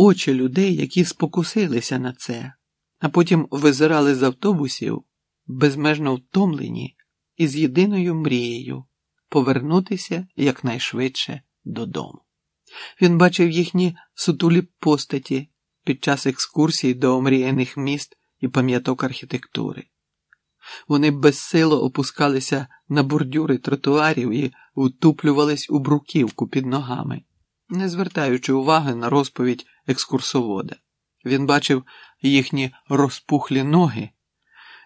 очі людей, які спокусилися на це, а потім визирали з автобусів, безмежно втомлені і з єдиною мрією повернутися якнайшвидше додому. Він бачив їхні сутулі постаті під час екскурсій до омріяних міст і пам'яток архітектури. Вони безсило опускалися на бордюри тротуарів і утуплювались у бруківку під ногами, не звертаючи уваги на розповідь екскурсовода. Він бачив їхні розпухлі ноги,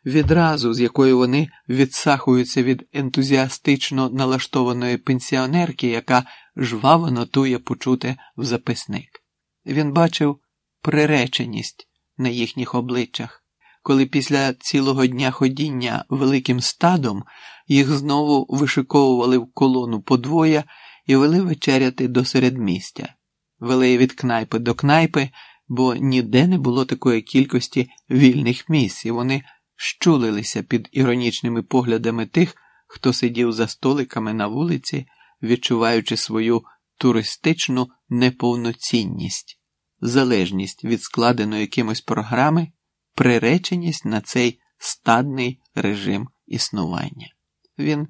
відразу з якої вони відсахуються від ентузіастично налаштованої пенсіонерки, яка жваво нотує почути в записник. Він бачив приреченість на їхніх обличчях коли після цілого дня ходіння великим стадом їх знову вишиковували в колону подвоє і вели вечеряти до середмістя, вели від кнайпи до кнайпи, бо ніде не було такої кількості вільних місць, і вони щулилися під іронічними поглядами тих, хто сидів за столиками на вулиці, відчуваючи свою туристичну неповноцінність, залежність від складеної якимось програми приреченість на цей стадний режим існування. Він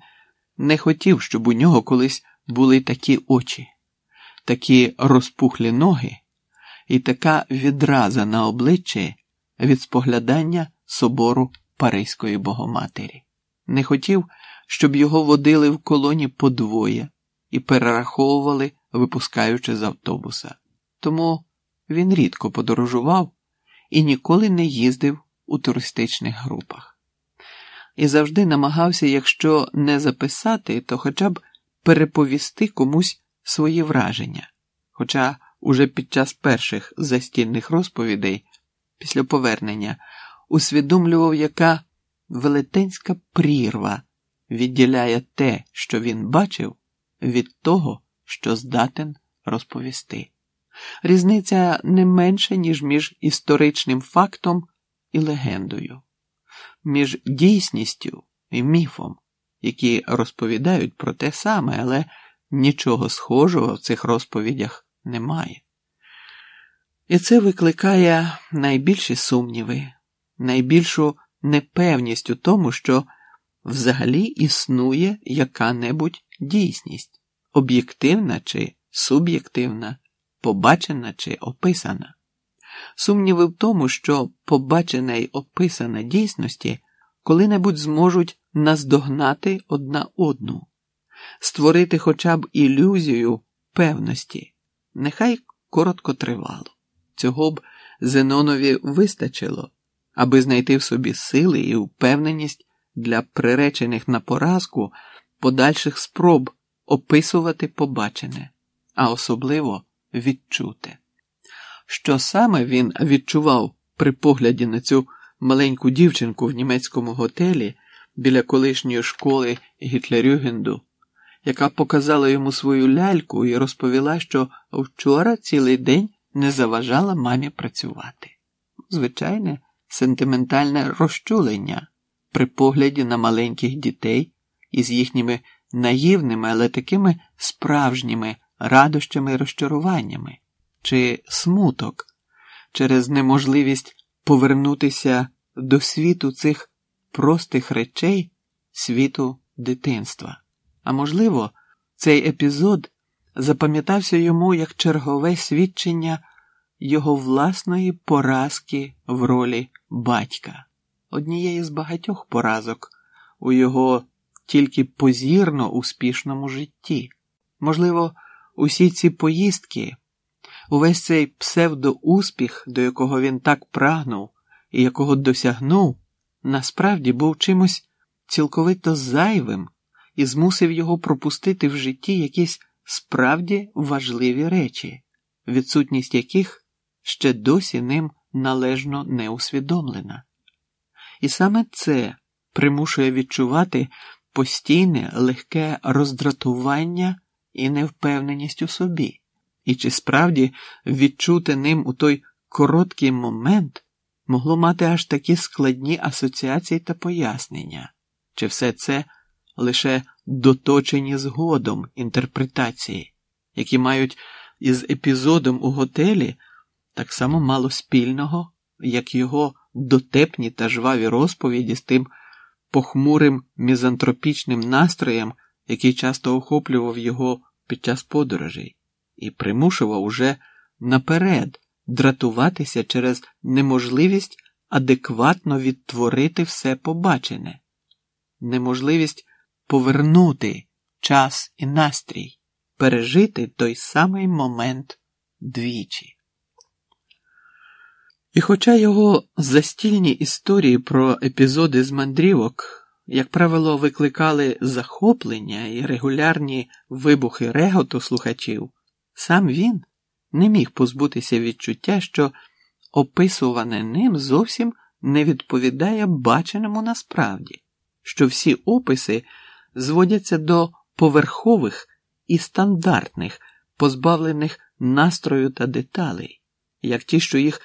не хотів, щоб у нього колись були такі очі, такі розпухлі ноги і така відраза на обличчі від споглядання собору Паризької Богоматері. Не хотів, щоб його водили в колоні подвоє і перераховували, випускаючи з автобуса. Тому він рідко подорожував і ніколи не їздив у туристичних групах. І завжди намагався, якщо не записати, то хоча б переповісти комусь свої враження. Хоча уже під час перших застільних розповідей, після повернення, усвідомлював, яка велетенська прірва відділяє те, що він бачив, від того, що здатен розповісти. Різниця не менша, ніж між історичним фактом і легендою, між дійсністю і міфом, які розповідають про те саме, але нічого схожого в цих розповідях немає. І це викликає найбільші сумніви, найбільшу непевність у тому, що взагалі існує яка-небудь дійсність, об'єктивна чи суб'єктивна побачена чи описана. Сумніви в тому, що побачена й описана дійсності коли-небудь зможуть наздогнати одна одну, створити хоча б ілюзію певності, нехай коротко тривало. Цього б Зенонові вистачило, аби знайти в собі сили і впевненість для приречених на поразку подальших спроб описувати побачене, а особливо відчути. Що саме він відчував при погляді на цю маленьку дівчинку в німецькому готелі біля колишньої школи Гітлерюгенду, яка показала йому свою ляльку і розповіла, що вчора цілий день не заважала мамі працювати. Звичайне сентиментальне розчулення при погляді на маленьких дітей із їхніми наївними, але такими справжніми радощами і розчаруваннями, чи смуток через неможливість повернутися до світу цих простих речей, світу дитинства. А можливо, цей епізод запам'ятався йому як чергове свідчення його власної поразки в ролі батька, однієї з багатьох поразок у його тільки позірно успішному житті. Можливо, Усі ці поїздки, увесь цей псевдоуспіх, до якого він так прагнув і якого досягнув, насправді був чимось цілковито зайвим і змусив його пропустити в житті якісь справді важливі речі, відсутність яких ще досі ним належно не усвідомлена. І саме це примушує відчувати постійне легке роздратування і невпевненість у собі, і чи справді відчути ним у той короткий момент могло мати аж такі складні асоціації та пояснення, чи все це лише доточені згодом інтерпретації, які мають із епізодом у готелі так само мало спільного, як його дотепні та жваві розповіді з тим похмурим мізантропічним настроєм, який часто охоплював його під час подорожей, і примушував уже наперед дратуватися через неможливість адекватно відтворити все побачене, неможливість повернути час і настрій, пережити той самий момент двічі. І хоча його застільні історії про епізоди з мандрівок, як правило, викликали захоплення і регулярні вибухи реготу слухачів, сам він не міг позбутися відчуття, що описуване ним зовсім не відповідає баченому насправді, що всі описи зводяться до поверхових і стандартних, позбавлених настрою та деталей, як ті, що їх